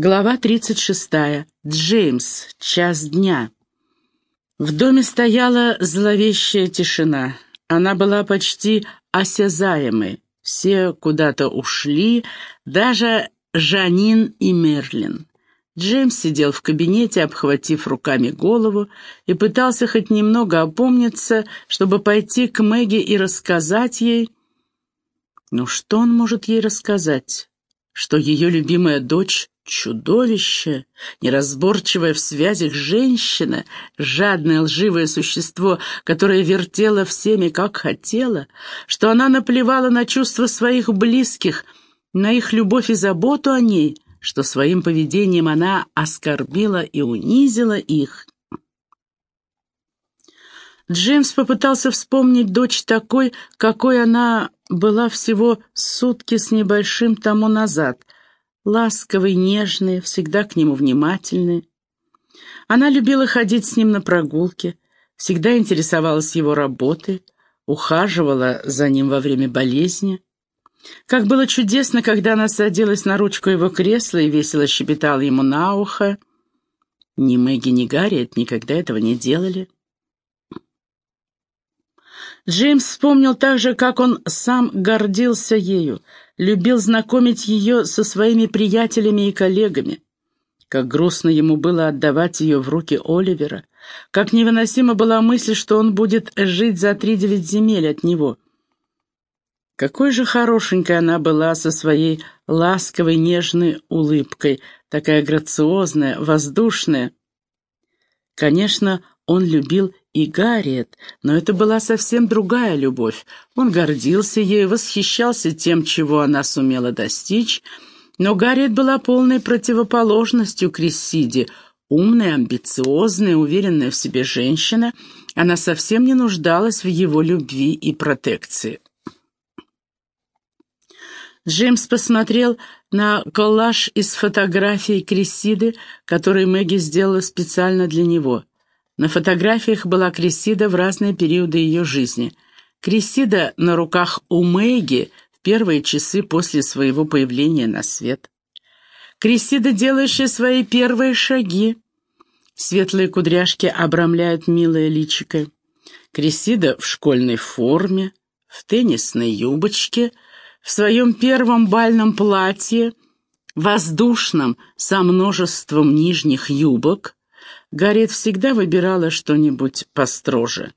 Глава 36. Джеймс. Час дня. В доме стояла зловещая тишина. Она была почти осязаемой. Все куда-то ушли, даже Жанин и Мерлин. Джеймс сидел в кабинете, обхватив руками голову, и пытался хоть немного опомниться, чтобы пойти к Мэгги и рассказать ей... Ну что он может ей рассказать? Что ее любимая дочь Чудовище, неразборчивое в связях женщина, жадное лживое существо, которое вертело всеми, как хотело, что она наплевала на чувства своих близких, на их любовь и заботу о ней, что своим поведением она оскорбила и унизила их. Джеймс попытался вспомнить дочь такой, какой она была всего сутки с небольшим тому назад — ласковый, нежный, всегда к нему внимательный. Она любила ходить с ним на прогулки, всегда интересовалась его работой, ухаживала за ним во время болезни. Как было чудесно, когда она садилась на ручку его кресла и весело щебетала ему на ухо. Ни Мэгги, ни Гарриет никогда этого не делали. Джеймс вспомнил также, как он сам гордился ею, любил знакомить ее со своими приятелями и коллегами. Как грустно ему было отдавать ее в руки Оливера, как невыносима была мысль, что он будет жить за три-девять земель от него. Какой же хорошенькой она была со своей ласковой нежной улыбкой, такая грациозная, воздушная. Конечно, он любил и Гарриет, но это была совсем другая любовь. Он гордился ею, восхищался тем, чего она сумела достичь, но Гарриет была полной противоположностью Крессиде. Умная, амбициозная, уверенная в себе женщина, она совсем не нуждалась в его любви и протекции. Джеймс посмотрел на коллаж из фотографий Крессиды, который Мэгги сделала специально для него. На фотографиях была Крессида в разные периоды ее жизни. Крессида на руках у Мэгги в первые часы после своего появления на свет. Крессида, делающая свои первые шаги. Светлые кудряшки обрамляют милое личико. Крессида в школьной форме, в теннисной юбочке, в своем первом бальном платье, воздушном, со множеством нижних юбок, Гарриет всегда выбирала что-нибудь построже.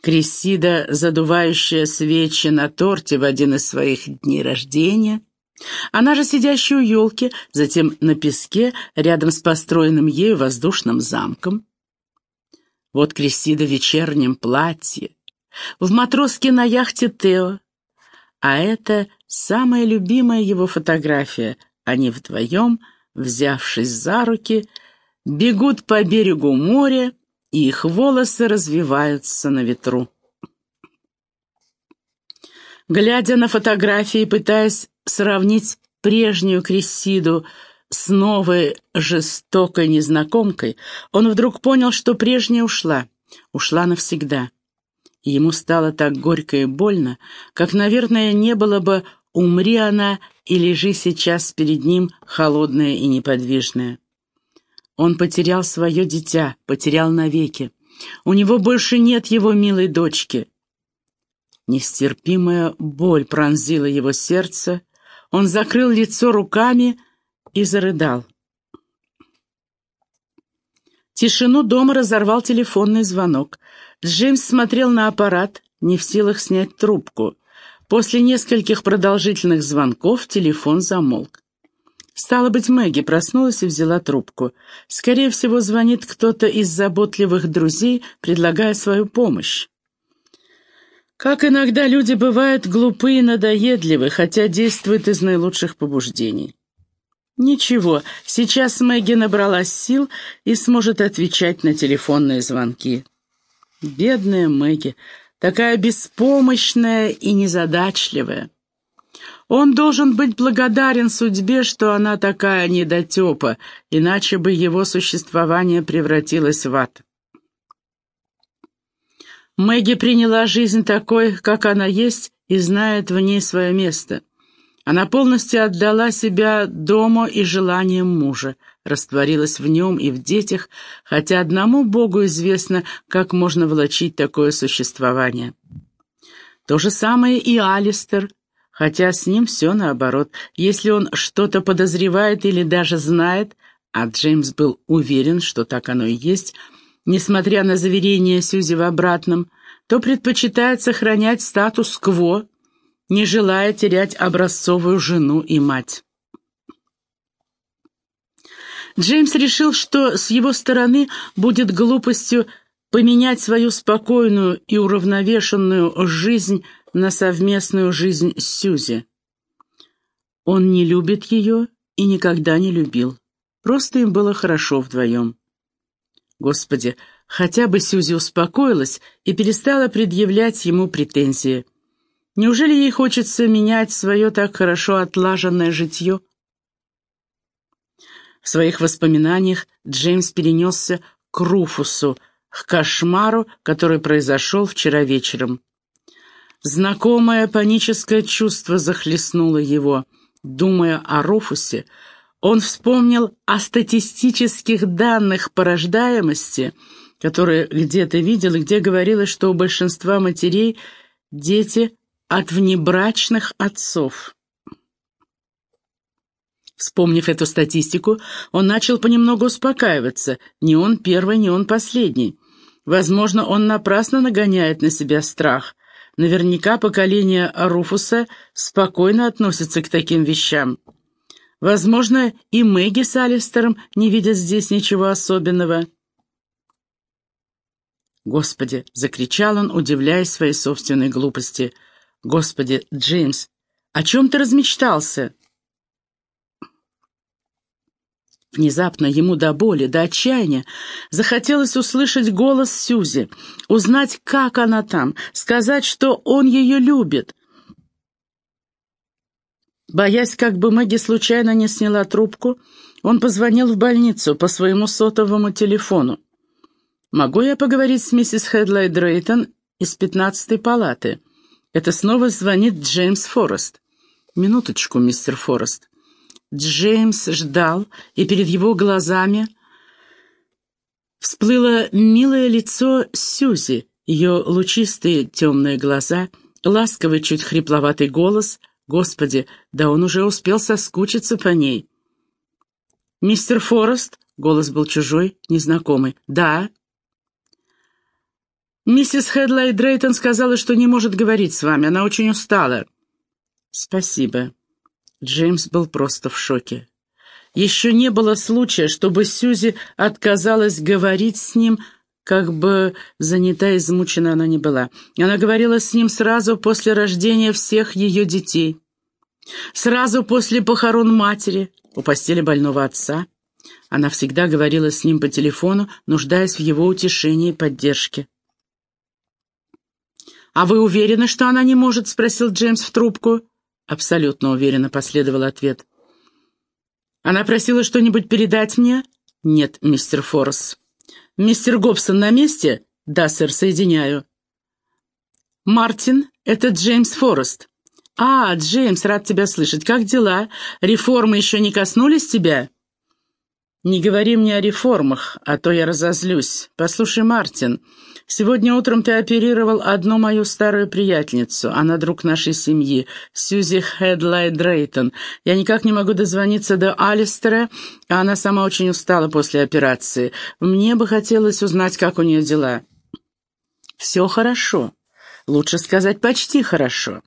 Крессида, задувающая свечи на торте в один из своих дней рождения, она же сидящая у елки, затем на песке, рядом с построенным ею воздушным замком. Вот Крессида в вечернем платье, в матроске на яхте Тео, а это самая любимая его фотография. Они вдвоем, взявшись за руки, — бегут по берегу моря, и их волосы развиваются на ветру. Глядя на фотографии, пытаясь сравнить прежнюю Крессиду с новой жестокой незнакомкой, он вдруг понял, что прежняя ушла, ушла навсегда. И ему стало так горько и больно, как, наверное, не было бы, умри она и лежи сейчас перед ним холодная и неподвижная. Он потерял свое дитя, потерял навеки. У него больше нет его милой дочки. Нестерпимая боль пронзила его сердце. Он закрыл лицо руками и зарыдал. Тишину дома разорвал телефонный звонок. Джеймс смотрел на аппарат, не в силах снять трубку. После нескольких продолжительных звонков телефон замолк. Стало быть, Мэгги проснулась и взяла трубку. Скорее всего, звонит кто-то из заботливых друзей, предлагая свою помощь. Как иногда люди бывают глупы и надоедливы, хотя действуют из наилучших побуждений. Ничего, сейчас Мэгги набралась сил и сможет отвечать на телефонные звонки. Бедная Мэгги, такая беспомощная и незадачливая. Он должен быть благодарен судьбе, что она такая недотепа, иначе бы его существование превратилось в ад. Мэгги приняла жизнь такой, как она есть, и знает в ней свое место. Она полностью отдала себя дому и желаниям мужа, растворилась в нем и в детях, хотя одному Богу известно, как можно влачить такое существование. То же самое и Алистер, хотя с ним все наоборот. Если он что-то подозревает или даже знает, а Джеймс был уверен, что так оно и есть, несмотря на заверение Сьюзи в обратном, то предпочитает сохранять статус-кво, не желая терять образцовую жену и мать. Джеймс решил, что с его стороны будет глупостью поменять свою спокойную и уравновешенную жизнь на совместную жизнь с Сьюзи. Он не любит ее и никогда не любил. Просто им было хорошо вдвоем. Господи, хотя бы Сьюзи успокоилась и перестала предъявлять ему претензии. Неужели ей хочется менять свое так хорошо отлаженное житье? В своих воспоминаниях Джеймс перенесся к Руфусу, к кошмару, который произошел вчера вечером. Знакомое паническое чувство захлестнуло его. Думая о Руфусе, он вспомнил о статистических данных по рождаемости, которые где-то видел и где говорилось, что у большинства матерей дети от внебрачных отцов. Вспомнив эту статистику, он начал понемногу успокаиваться. Не он первый, не он последний. Возможно, он напрасно нагоняет на себя страх. Наверняка поколение Руфуса спокойно относится к таким вещам. Возможно, и Мэгги с Алистером не видят здесь ничего особенного. «Господи!» — закричал он, удивляясь своей собственной глупости — Господи, Джеймс, о чем ты размечтался? Внезапно ему до боли, до отчаяния захотелось услышать голос Сюзи, узнать, как она там, сказать, что он ее любит. Боясь, как бы Мэгги случайно не сняла трубку, он позвонил в больницу по своему сотовому телефону. «Могу я поговорить с миссис Хедлай Дрейтон из пятнадцатой палаты?» Это снова звонит Джеймс Форест. «Минуточку, мистер Форест». Джеймс ждал, и перед его глазами всплыло милое лицо Сьюзи, ее лучистые темные глаза, ласковый, чуть хрипловатый голос. Господи, да он уже успел соскучиться по ней. «Мистер Форест?» — голос был чужой, незнакомый. «Да, «Миссис Хедлай Дрейтон сказала, что не может говорить с вами. Она очень устала». «Спасибо». Джеймс был просто в шоке. Еще не было случая, чтобы Сьюзи отказалась говорить с ним, как бы занята и измучена она не была. Она говорила с ним сразу после рождения всех ее детей. Сразу после похорон матери, у постели больного отца. Она всегда говорила с ним по телефону, нуждаясь в его утешении и поддержке. «А вы уверены, что она не может?» — спросил Джеймс в трубку. «Абсолютно уверенно», — последовал ответ. «Она просила что-нибудь передать мне?» «Нет, мистер Форс». «Мистер Гобсон на месте?» «Да, сэр, соединяю». «Мартин, это Джеймс Форест». «А, Джеймс, рад тебя слышать. Как дела? Реформы еще не коснулись тебя?» «Не говори мне о реформах, а то я разозлюсь. Послушай, Мартин, Сегодня утром ты оперировал одну мою старую приятельницу. Она друг нашей семьи, Сьюзи Хедлай Дрейтон. Я никак не могу дозвониться до Алистера, а она сама очень устала после операции. Мне бы хотелось узнать, как у нее дела». «Все хорошо. Лучше сказать, почти хорошо.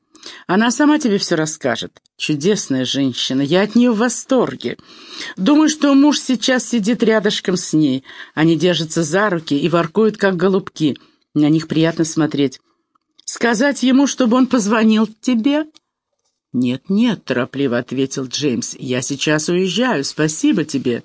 Она сама тебе все расскажет. Чудесная женщина, я от нее в восторге. Думаю, что муж сейчас сидит рядышком с ней. Они держатся за руки и воркуют, как голубки. На них приятно смотреть. Сказать ему, чтобы он позвонил тебе?» «Нет-нет», — торопливо ответил Джеймс, — «я сейчас уезжаю, спасибо тебе».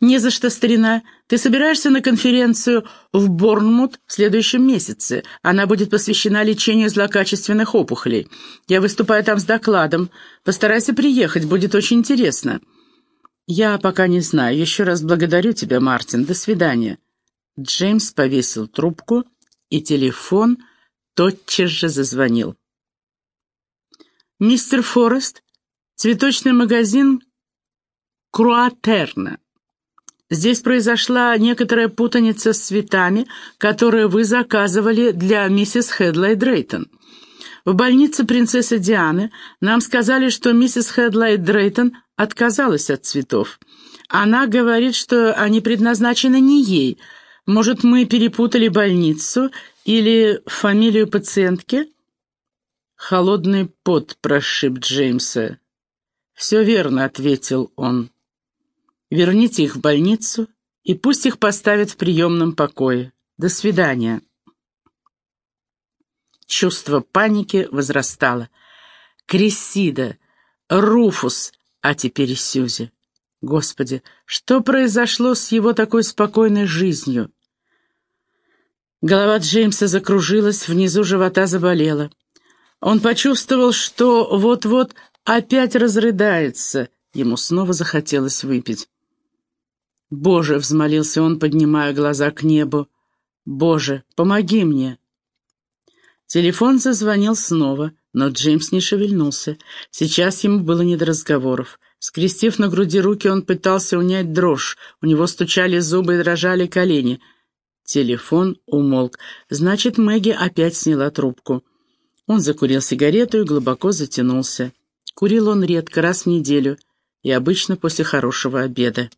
«Не за что, старина. Ты собираешься на конференцию в Борнмут в следующем месяце. Она будет посвящена лечению злокачественных опухолей. Я выступаю там с докладом. Постарайся приехать, будет очень интересно». «Я пока не знаю. Еще раз благодарю тебя, Мартин. До свидания». Джеймс повесил трубку, и телефон тотчас же зазвонил. «Мистер Форест, цветочный магазин Круатерна. Здесь произошла некоторая путаница с цветами, которые вы заказывали для миссис Хедлай Дрейтон. В больнице принцессы Дианы нам сказали, что миссис Хедлай Дрейтон отказалась от цветов. Она говорит, что они предназначены не ей. Может, мы перепутали больницу или фамилию пациентки?» Холодный пот прошиб Джеймса. «Все верно», — ответил он. «Верните их в больницу, и пусть их поставят в приемном покое. До свидания». Чувство паники возрастало. Крессида, Руфус, а теперь и Сюзи. Господи, что произошло с его такой спокойной жизнью? Голова Джеймса закружилась, внизу живота заболела. Он почувствовал, что вот-вот опять разрыдается. Ему снова захотелось выпить. «Боже!» — взмолился он, поднимая глаза к небу. «Боже, помоги мне!» Телефон зазвонил снова, но Джеймс не шевельнулся. Сейчас ему было не до разговоров. Скрестив на груди руки, он пытался унять дрожь. У него стучали зубы и дрожали колени. Телефон умолк. Значит, Мэгги опять сняла трубку. Он закурил сигарету и глубоко затянулся. Курил он редко, раз в неделю, и обычно после хорошего обеда.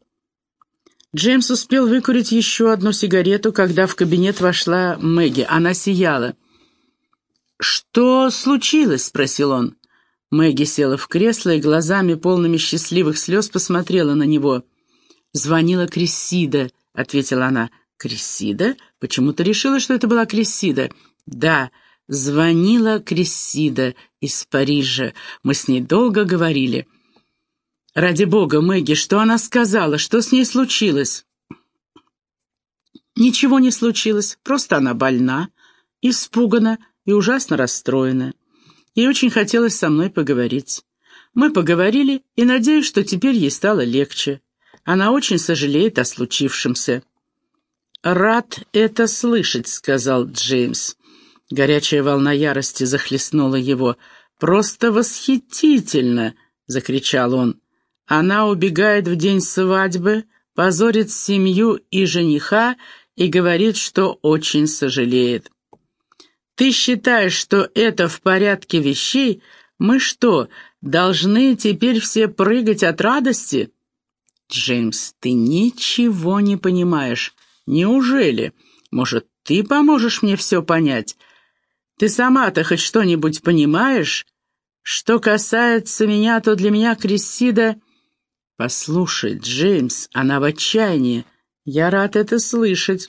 Джеймс успел выкурить еще одну сигарету, когда в кабинет вошла Мэгги. Она сияла. «Что случилось?» — спросил он. Мэгги села в кресло и глазами, полными счастливых слез, посмотрела на него. «Звонила Крессида», — ответила она. «Крессида? Почему ты решила, что это была Крессида?» «Да, Звонила Крессида из Парижа. Мы с ней долго говорили. «Ради бога, Мэгги, что она сказала? Что с ней случилось?» «Ничего не случилось, просто она больна, испугана и ужасно расстроена. Ей очень хотелось со мной поговорить. Мы поговорили, и надеюсь, что теперь ей стало легче. Она очень сожалеет о случившемся». «Рад это слышать», — сказал Джеймс. Горячая волна ярости захлестнула его. «Просто восхитительно!» — закричал он. «Она убегает в день свадьбы, позорит семью и жениха и говорит, что очень сожалеет. Ты считаешь, что это в порядке вещей? Мы что, должны теперь все прыгать от радости?» «Джеймс, ты ничего не понимаешь. Неужели? Может, ты поможешь мне все понять?» Ты сама-то хоть что-нибудь понимаешь? Что касается меня, то для меня Крессида... Послушай, Джеймс, она в отчаянии. Я рад это слышать.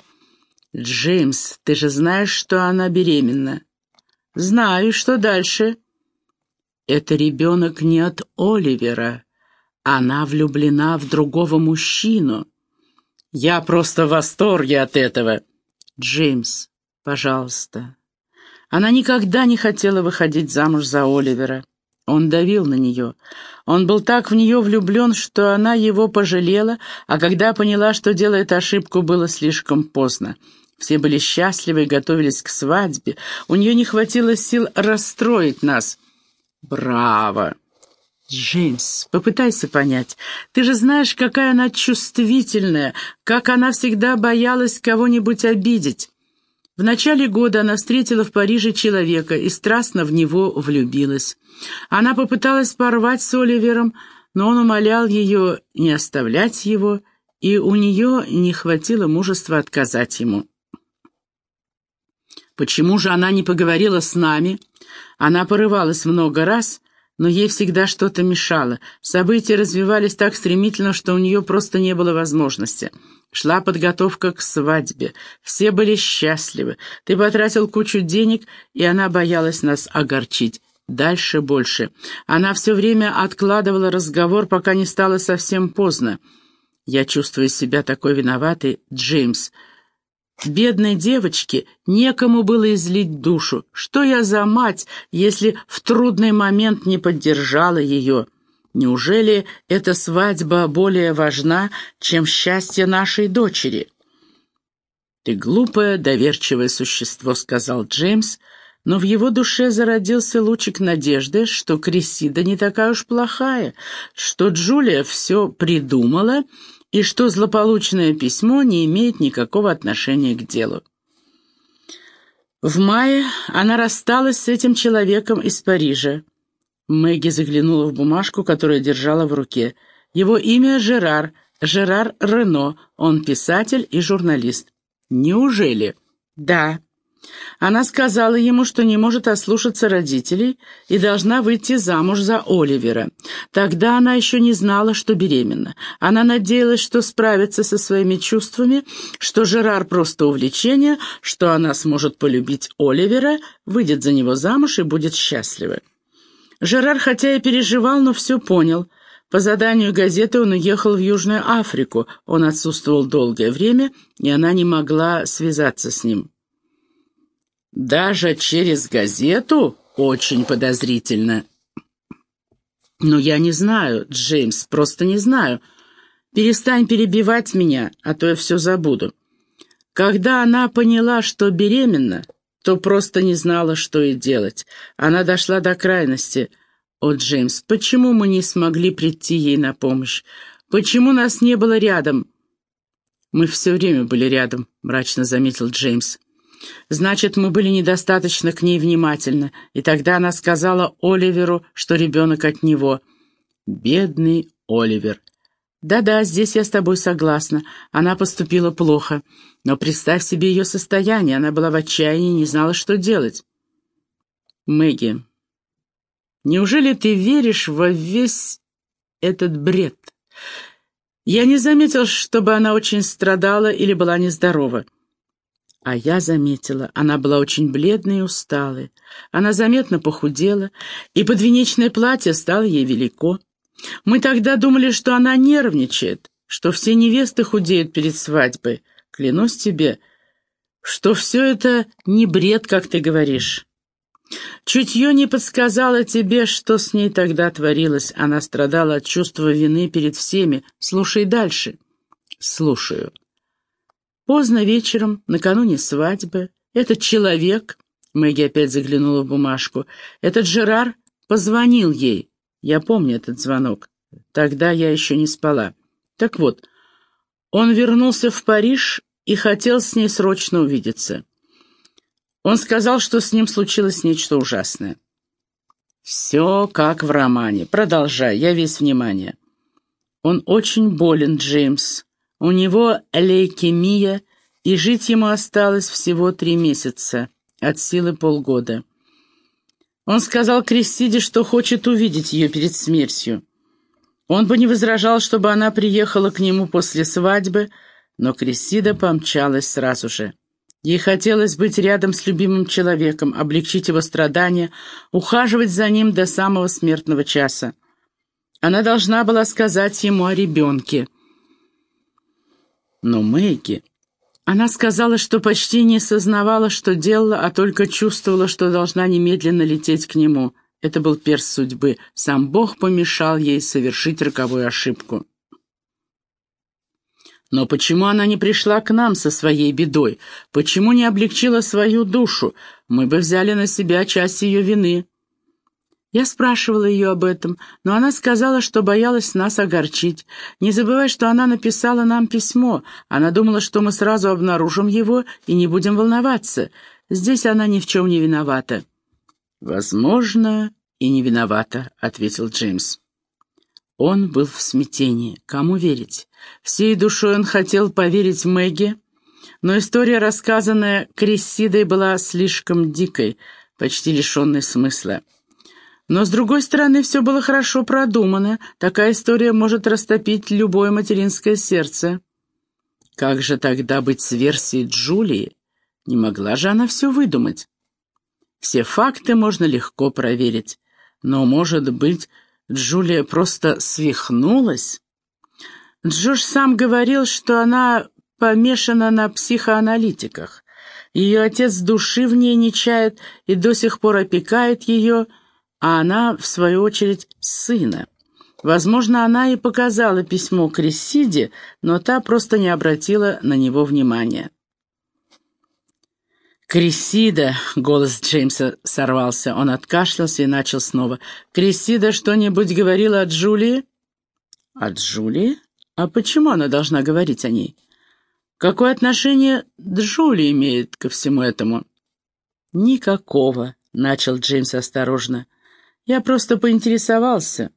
Джеймс, ты же знаешь, что она беременна. Знаю, что дальше. Это ребенок не от Оливера. Она влюблена в другого мужчину. Я просто в восторге от этого. Джеймс, пожалуйста, она никогда не хотела выходить замуж за Оливера. Он давил на нее. Он был так в нее влюблен, что она его пожалела, а когда поняла, что делает ошибку, было слишком поздно. Все были счастливы и готовились к свадьбе. У нее не хватило сил расстроить нас. Браво! Джеймс, попытайся понять. Ты же знаешь, какая она чувствительная, как она всегда боялась кого-нибудь обидеть. В начале года она встретила в Париже человека и страстно в него влюбилась. Она попыталась порвать с Оливером, но он умолял ее не оставлять его, и у нее не хватило мужества отказать ему. Почему же она не поговорила с нами? Она порывалась много раз, но ей всегда что-то мешало. События развивались так стремительно, что у нее просто не было возможности. Шла подготовка к свадьбе. Все были счастливы. Ты потратил кучу денег, и она боялась нас огорчить. Дальше больше. Она все время откладывала разговор, пока не стало совсем поздно. Я чувствую себя такой виноватой, Джеймс. Бедной девочке некому было излить душу. Что я за мать, если в трудный момент не поддержала ее?» Неужели эта свадьба более важна, чем счастье нашей дочери?» «Ты глупое, доверчивое существо», — сказал Джеймс, но в его душе зародился лучик надежды, что Крессида не такая уж плохая, что Джулия все придумала и что злополучное письмо не имеет никакого отношения к делу. В мае она рассталась с этим человеком из Парижа. Мэгги заглянула в бумажку, которую держала в руке. Его имя Жерар, Жерар Рено, он писатель и журналист. Неужели? Да. Она сказала ему, что не может ослушаться родителей и должна выйти замуж за Оливера. Тогда она еще не знала, что беременна. Она надеялась, что справится со своими чувствами, что Жерар просто увлечение, что она сможет полюбить Оливера, выйдет за него замуж и будет счастлива. Жерар, хотя и переживал, но все понял. По заданию газеты он уехал в Южную Африку. Он отсутствовал долгое время, и она не могла связаться с ним. Даже через газету? Очень подозрительно. Но я не знаю, Джеймс, просто не знаю. Перестань перебивать меня, а то я все забуду. Когда она поняла, что беременна, то просто не знала, что и делать. Она дошла до крайности. О, Джеймс, почему мы не смогли прийти ей на помощь? Почему нас не было рядом? Мы все время были рядом, мрачно заметил Джеймс. Значит, мы были недостаточно к ней внимательны, и тогда она сказала Оливеру, что ребенок от него. Бедный Оливер. Да-да, здесь я с тобой согласна. Она поступила плохо. Но представь себе ее состояние. Она была в отчаянии, не знала, что делать. Мэгги, неужели ты веришь во весь этот бред? Я не заметил, чтобы она очень страдала или была нездорова. А я заметила, она была очень бледной и усталой. Она заметно похудела, и подвенечное платье стало ей велико. Мы тогда думали, что она нервничает, что все невесты худеют перед свадьбой. Клянусь тебе, что все это не бред, как ты говоришь. Чутье не подсказало тебе, что с ней тогда творилось. Она страдала от чувства вины перед всеми. Слушай дальше. Слушаю. Поздно вечером, накануне свадьбы, этот человек, Мэгги опять заглянула в бумажку, этот Жерар позвонил ей. Я помню этот звонок. Тогда я еще не спала. Так вот, он вернулся в Париж и хотел с ней срочно увидеться. Он сказал, что с ним случилось нечто ужасное. «Все как в романе. Продолжай, я весь внимание». «Он очень болен, Джеймс. У него лейкемия, и жить ему осталось всего три месяца, от силы полгода. Он сказал Кристиде, что хочет увидеть ее перед смертью. Он бы не возражал, чтобы она приехала к нему после свадьбы, но Кристида помчалась сразу же. Ей хотелось быть рядом с любимым человеком, облегчить его страдания, ухаживать за ним до самого смертного часа. Она должна была сказать ему о ребенке — но Мэгги... Она сказала, что почти не сознавала, что делала, а только чувствовала, что должна немедленно лететь к нему. Это был перст судьбы. Сам Бог помешал ей совершить роковую ошибку. Но почему она не пришла к нам со своей бедой? Почему не облегчила свою душу? Мы бы взяли на себя часть ее вины. Я спрашивала ее об этом, но она сказала, что боялась нас огорчить. Не забывай, что она написала нам письмо. Она думала, что мы сразу обнаружим его и не будем волноваться. Здесь она ни в чем не виновата». «Возможно, и не виновата», — ответил Джеймс. Он был в смятении. Кому верить? Всей душой он хотел поверить Мэгги, но история, рассказанная Крессидой, была слишком дикой, почти лишенной смысла. Но, с другой стороны, все было хорошо продумано. Такая история может растопить любое материнское сердце. Как же тогда быть с версией Джулии? Не могла же она все выдумать? Все факты можно легко проверить. Но, может быть, Джулия просто свихнулась? Джош сам говорил, что она помешана на психоаналитиках. Ее отец души в ней не чает и до сих пор опекает ее, а она, в свою очередь, сына. Возможно, она и показала письмо Крессиде, но та просто не обратила на него внимания. «Крисида!» — голос Джеймса сорвался. Он откашлялся и начал снова. «Крисида что-нибудь говорила о Джулии?» «О Джулии? А почему она должна говорить о ней?» «Какое отношение Джулия имеет ко всему этому?» «Никакого», — начал Джеймс осторожно. «Я просто поинтересовался».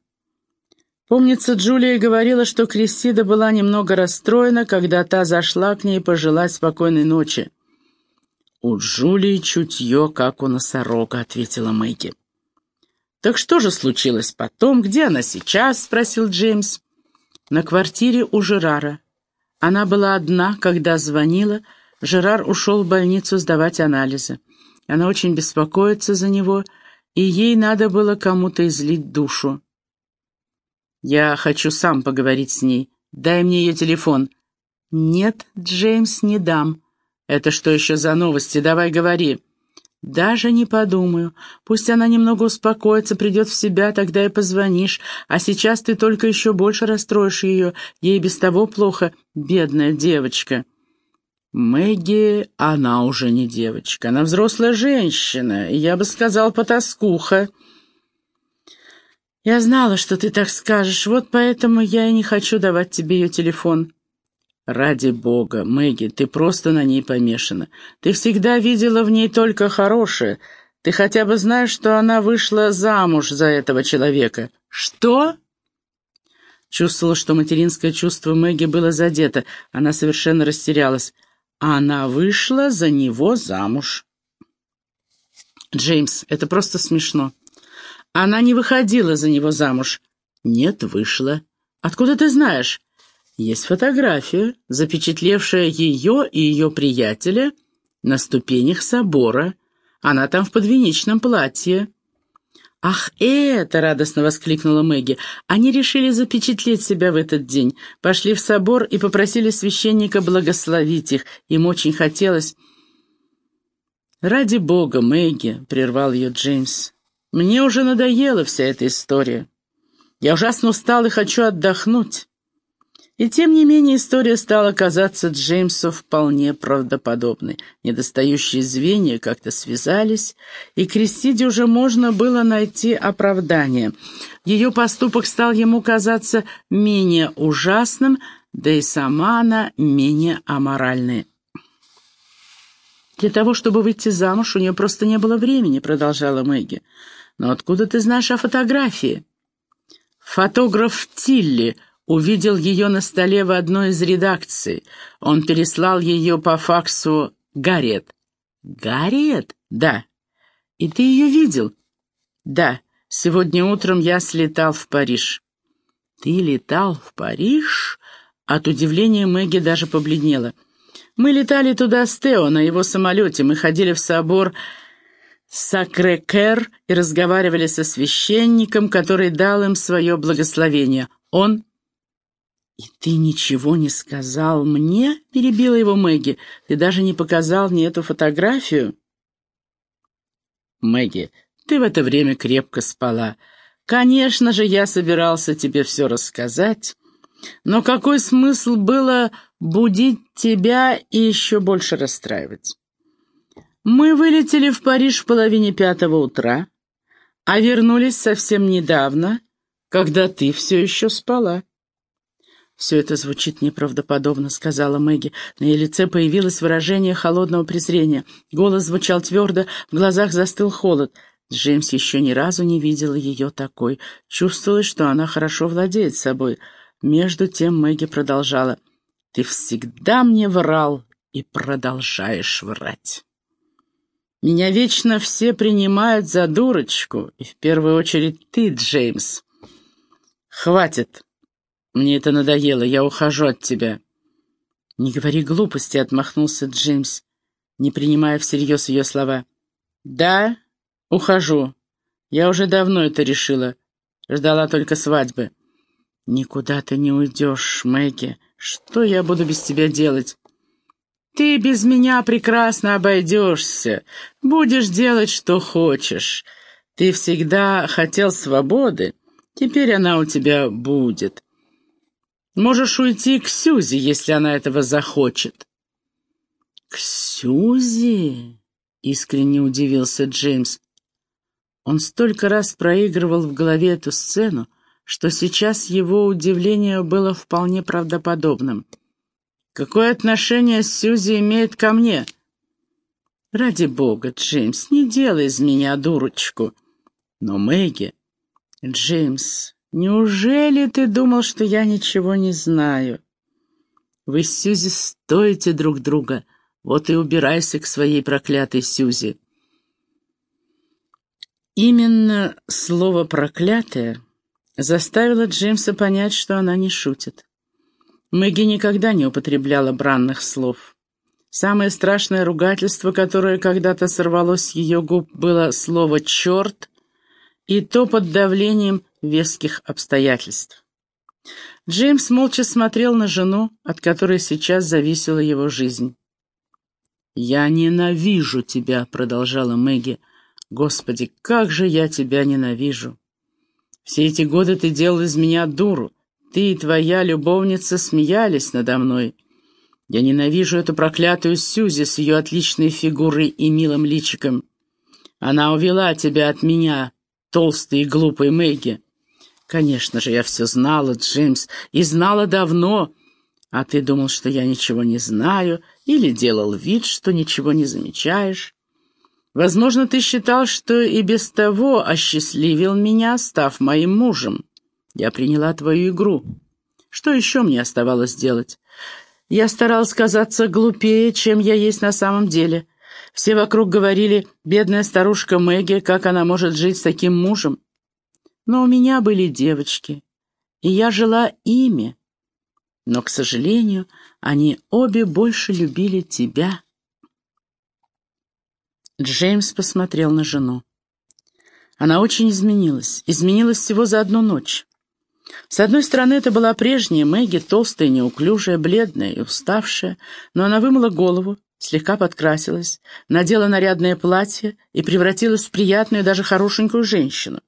Помнится, Джулия говорила, что Кристида была немного расстроена, когда та зашла к ней пожелать спокойной ночи. «У Джулии чутье, как у носорога», — ответила Мэгги. «Так что же случилось потом? Где она сейчас?» — спросил Джеймс. «На квартире у Жерара. Она была одна, когда звонила. Жерар ушел в больницу сдавать анализы. Она очень беспокоится за него, и ей надо было кому-то излить душу. Я хочу сам поговорить с ней. Дай мне ее телефон». «Нет, Джеймс, не дам. Это что еще за новости? Давай говори». «Даже не подумаю. Пусть она немного успокоится, придет в себя, тогда и позвонишь. А сейчас ты только еще больше расстроишь ее. Ей без того плохо, бедная девочка». Мэгги, она уже не девочка, она взрослая женщина, я бы сказал, потаскуха. «Я знала, что ты так скажешь, вот поэтому я и не хочу давать тебе ее телефон». «Ради бога, Мэгги, ты просто на ней помешана. Ты всегда видела в ней только хорошее. Ты хотя бы знаешь, что она вышла замуж за этого человека». «Что?» Чувствовала, что материнское чувство Мэгги было задето. Она совершенно растерялась. Она вышла за него замуж. «Джеймс, это просто смешно. Она не выходила за него замуж. Нет, вышла. Откуда ты знаешь? Есть фотография, запечатлевшая ее и ее приятеля на ступенях собора. Она там в подвенечном платье. «Ах, это!» — радостно воскликнула Мэгги. «Они решили запечатлеть себя в этот день. Пошли в собор и попросили священника благословить их. Им очень хотелось...» «Ради бога, Мэгги!» — прервал ее Джеймс. Мне уже надоела вся эта история. Я ужасно устал и хочу отдохнуть. И тем не менее история стала казаться Джеймсу вполне правдоподобной. Недостающие звенья как-то связались, и Кристиде уже можно было найти оправдание. Ее поступок стал ему казаться менее ужасным, да и сама она менее аморальной. «Для того, чтобы выйти замуж, у нее просто не было времени», — продолжала Мэгги. Но откуда ты знаешь о фотографии?» Фотограф Тилли увидел ее на столе в одной из редакций. Он переслал ее по факсу Гарриет. «Гарриет?» «Да». «И ты ее видел?» «Да. Сегодня утром я слетал в Париж». «Ты летал в Париж?» От удивления Мэгги даже побледнела. «Мы летали туда с Тео на его самолете. Мы ходили в собор Сакрекер и разговаривали со священником, который дал им свое благословение. Он... «И ты ничего не сказал мне?» — перебила его Мэгги. «Ты даже не показал мне эту фотографию?» «Мэгги, ты в это время крепко спала. Конечно же, я собирался тебе все рассказать. Но какой смысл было будить тебя и еще больше расстраивать?» Мы вылетели в Париж в половине пятого утра, а вернулись совсем недавно, когда ты все еще спала. «Все это звучит неправдоподобно», — сказала Мэгги. На ее лице появилось выражение холодного презрения. Голос звучал твердо, в глазах застыл холод. Джеймс еще ни разу не видел ее такой. Чувствовалось, что она хорошо владеет собой. Между тем Мэгги продолжала. «Ты всегда мне врал и продолжаешь врать». Меня вечно все принимают за дурочку, и в первую очередь ты, Джеймс. Хватит. Мне это надоело, я ухожу от тебя. Не говори глупости, отмахнулся Джеймс, не принимая всерьез ее слова. Да, ухожу. Я уже давно это решила. Ждала только свадьбы. Никуда ты не уйдешь, Мэгги. Что я буду без тебя делать? Ты без меня прекрасно обойдешься, будешь делать, что хочешь. Ты всегда хотел свободы, теперь она у тебя будет. Можешь уйти к Сюзи, если она этого захочет». «К Сюзи?» искренне удивился Джеймс. Он столько раз проигрывал в голове эту сцену, что сейчас его удивление было вполне правдоподобным. «Какое отношение Сьюзи имеет ко мне?» «Ради бога, Джеймс, не делай из меня дурочку!» «Но Мэгги...» «Джеймс, неужели ты думал, что я ничего не знаю?» «Вы с Сьюзи стоите друг друга, вот и убирайся к своей проклятой Сьюзи». Именно слово «проклятое» заставило Джеймса понять, что она не шутит. Мэгги никогда не употребляла бранных слов. Самое страшное ругательство, которое когда-то сорвалось с ее губ, было слово «черт», и то под давлением веских обстоятельств. Джеймс молча смотрел на жену, от которой сейчас зависела его жизнь. «Я ненавижу тебя», — продолжала Мэгги. «Господи, как же я тебя ненавижу! Все эти годы ты делал из меня дуру. Ты и твоя любовница смеялись надо мной. Я ненавижу эту проклятую Сюзи с ее отличной фигурой и милым личиком. Она увела тебя от меня, толстый и глупый Мэгги. Конечно же, я все знала, Джеймс, и знала давно. А ты думал, что я ничего не знаю, или делал вид, что ничего не замечаешь. Возможно, ты считал, что и без того осчастливил меня, став моим мужем. Я приняла твою игру. Что еще мне оставалось делать? Я старалась казаться глупее, чем я есть на самом деле. Все вокруг говорили, бедная старушка Мэгги, как она может жить с таким мужем. Но у меня были девочки, и я жила ими. Но, к сожалению, они обе больше любили тебя. Джеймс посмотрел на жену. Она очень изменилась, изменилась всего за одну ночь. С одной стороны, это была прежняя Мэгги, толстая, неуклюжая, бледная и уставшая, но она вымыла голову, слегка подкрасилась, надела нарядное платье и превратилась в приятную, даже хорошенькую женщину.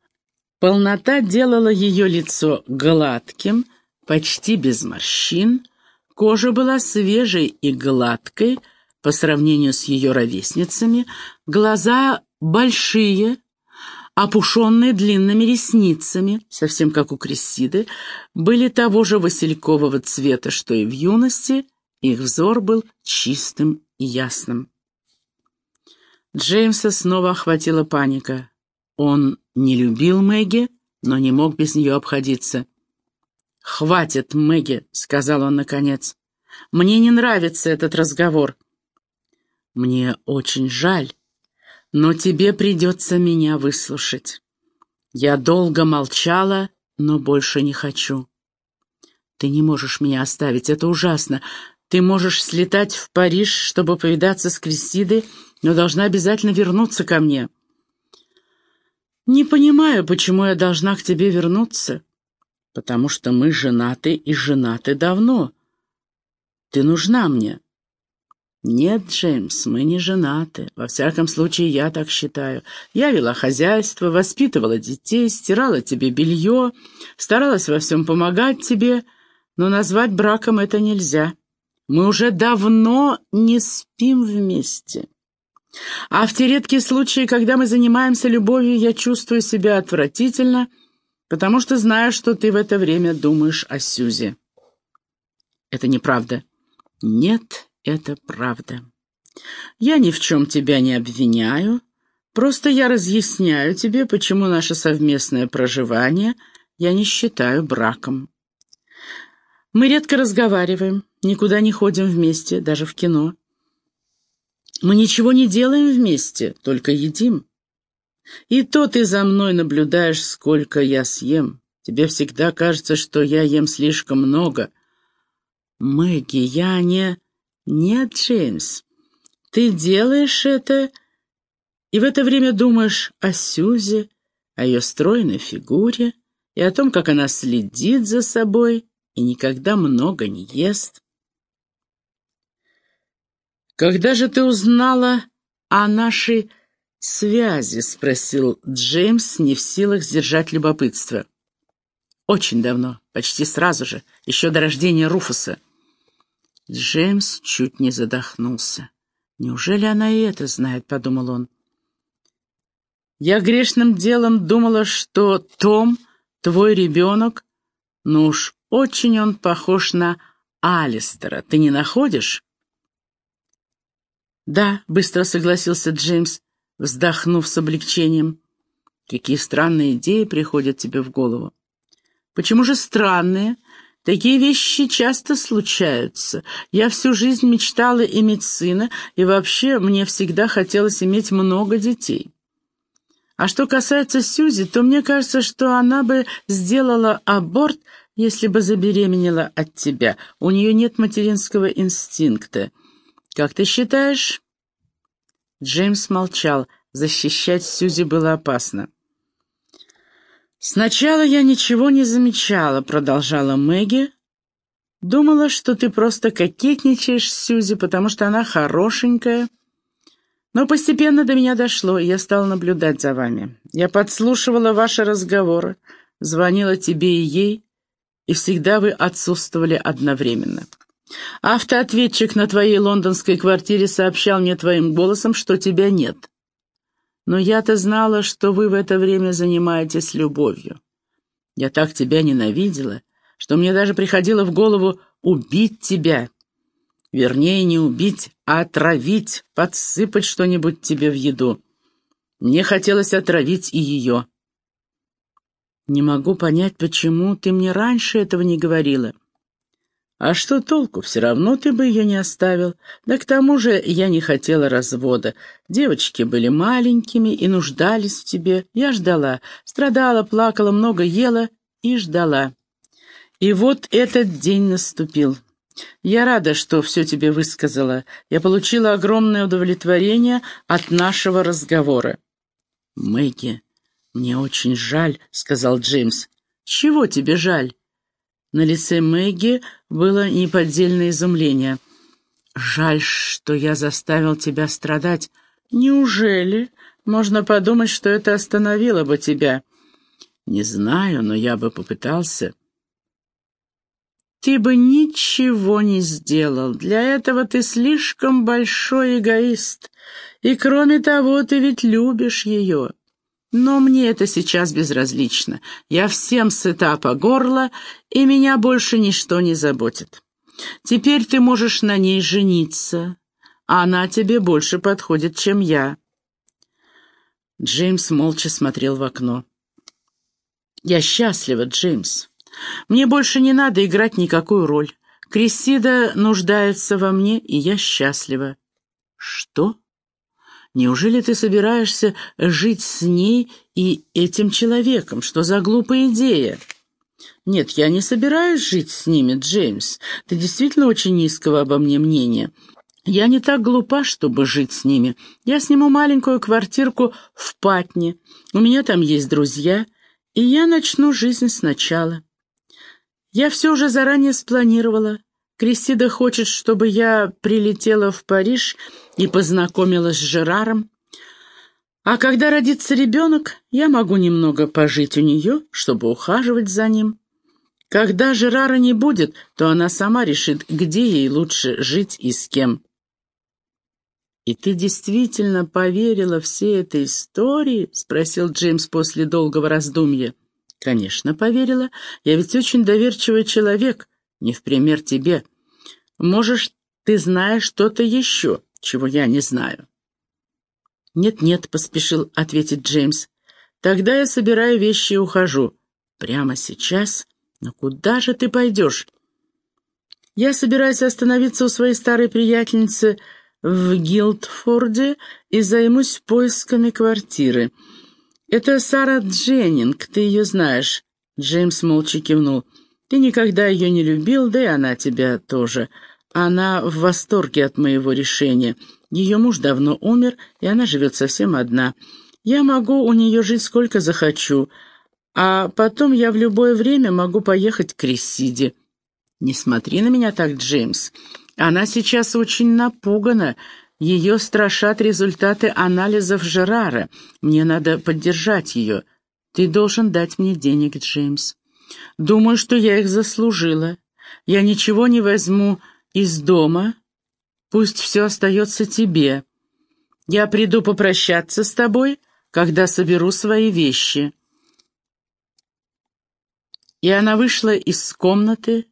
Полнота делала ее лицо гладким, почти без морщин, кожа была свежей и гладкой по сравнению с ее ровесницами, глаза большие, опушенные длинными ресницами, совсем как у Крессиды, были того же василькового цвета, что и в юности, их взор был чистым и ясным. Джеймса снова охватила паника. Он не любил Мэгги, но не мог без нее обходиться. «Хватит, Мэгги», — сказал он наконец. «Мне не нравится этот разговор». «Мне очень жаль», но тебе придется меня выслушать. Я долго молчала, но больше не хочу. Ты не можешь меня оставить, это ужасно. Ты можешь слетать в Париж, чтобы повидаться с Крессидой, но должна обязательно вернуться ко мне. Не понимаю, почему я должна к тебе вернуться. Потому что мы женаты и женаты давно. Ты нужна мне. «Нет, Джеймс, мы не женаты. Во всяком случае, я так считаю. Я вела хозяйство, воспитывала детей, стирала тебе белье, старалась во всем помогать тебе, но назвать браком это нельзя. Мы уже давно не спим вместе. А в те редкие случаи, когда мы занимаемся любовью, я чувствую себя отвратительно, потому что знаю, что ты в это время думаешь о Сюзе». «Это неправда». «Нет, это правда. Я ни в чем тебя не обвиняю, просто я разъясняю тебе, почему наше совместное проживание я не считаю браком. Мы редко разговариваем, никуда не ходим вместе, даже в кино. Мы ничего не делаем вместе, только едим. И то ты за мной наблюдаешь, сколько я съем. Тебе всегда кажется, что я ем слишком много. Мэгги, я не... «Нет, Джеймс, ты делаешь это и в это время думаешь о Сюзе, о ее стройной фигуре и о том, как она следит за собой и никогда много не ест. «Когда же ты узнала о нашей связи?» — спросил Джеймс, не в силах сдержать любопытство. «Очень давно, почти сразу же, еще до рождения Руфуса». Джеймс чуть не задохнулся. «Неужели она и это знает?» — подумал он. «Я грешным делом думала, что Том — твой ребенок, но уж очень он похож на Алистера. Ты не находишь?» «Да», — быстро согласился Джеймс, вздохнув с облегчением. «Какие странные идеи приходят тебе в голову». «Почему же странные? Такие вещи часто случаются. Я всю жизнь мечтала иметь сына, и вообще мне всегда хотелось иметь много детей. А что касается Сьюзи, то мне кажется, что она бы сделала аборт, если бы забеременела от тебя. У нее нет материнского инстинкта. Как ты считаешь?» Джеймс молчал. Защищать Сьюзи было опасно. «Сначала я ничего не замечала», — продолжала Мэгги. «Думала, что ты просто кокетничаешь с Сьюзи, потому что она хорошенькая. Но постепенно до меня дошло, и я стала наблюдать за вами. Я подслушивала ваши разговоры, звонила тебе и ей, и всегда вы отсутствовали одновременно». Автоответчик на твоей лондонской квартире сообщал мне твоим голосом, что тебя нет. Но я-то знала, что вы в это время занимаетесь любовью. Я так тебя ненавидела, что мне даже приходило в голову убить тебя. Вернее, не убить, а отравить, подсыпать что-нибудь тебе в еду. Мне хотелось отравить и ее. Не могу понять, почему ты мне раньше этого не говорила. А что толку? Все равно ты бы ее не оставил. Да к тому же я не хотела развода. Девочки были маленькими и нуждались в тебе. Я ждала, страдала, плакала, много ела и ждала. И вот этот день наступил. Я рада, что все тебе высказала. Я получила огромное удовлетворение от нашего разговора. «Мэгги, мне очень жаль», — сказал Джеймс. «Чего тебе жаль?» На лице Мэгги было неподдельное изумление. «Жаль, что я заставил тебя страдать. Неужели? Можно подумать, что это остановило бы тебя». «Не знаю, но я бы попытался». «Ты бы ничего не сделал. Для этого ты слишком большой эгоист. И кроме того, ты ведь любишь ее». Но мне это сейчас безразлично. Я всем сыта по горло, и меня больше ничто не заботит. Теперь ты можешь на ней жениться. а Она тебе больше подходит, чем я». Джеймс молча смотрел в окно. «Я счастлива, Джеймс. Мне больше не надо играть никакую роль. Крессида нуждается во мне, и я счастлива». «Что?» Неужели ты собираешься жить с ней и этим человеком? Что за глупая идея?» «Нет, я не собираюсь жить с ними, Джеймс. Ты действительно очень низкого обо мне мнения. Я не так глупа, чтобы жить с ними. Я сниму маленькую квартирку в Патне. У меня там есть друзья, и я начну жизнь сначала. Я все уже заранее спланировала. Кристида хочет, чтобы я прилетела в Париж и познакомилась с Жераром. А когда родится ребенок, я могу немного пожить у нее, чтобы ухаживать за ним. Когда Жерара не будет, то она сама решит, где ей лучше жить и с кем. «И ты действительно поверила всей этой истории?» — спросил Джеймс после долгого раздумья. «Конечно, поверила. Я ведь очень доверчивый человек, не в пример тебе. Можешь, ты знаешь что-то еще, чего я не знаю». «Нет-нет», — поспешил ответить Джеймс. «Тогда я собираю вещи и ухожу. Прямо сейчас? Но куда же ты пойдешь?» «Я собираюсь остановиться у своей старой приятельницы в Гилдфорде и займусь поисками квартиры. Это Сара Дженнинг, ты ее знаешь». Джеймс молча кивнул. Ты никогда ее не любил, да и она тебя тоже. Она в восторге от моего решения. Ее муж давно умер, и она живет совсем одна. Я могу у нее жить сколько захочу, а потом я в любое время могу поехать к Крессиде. Не смотри на меня так, Джеймс. Она сейчас очень напугана. Ее страшат результаты анализов Жерара. Мне надо поддержать ее. Ты должен дать мне денег, Джеймс. Думаю, что я их заслужила. Я ничего не возьму из дома, Пусть все остается тебе. Я приду попрощаться с тобой, когда соберу свои вещи». И она вышла из комнаты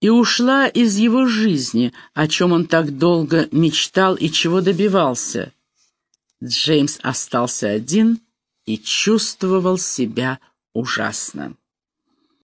и ушла из его жизни, о чем он так долго мечтал и чего добивался. Джеймс остался один и чувствовал себя ужасно.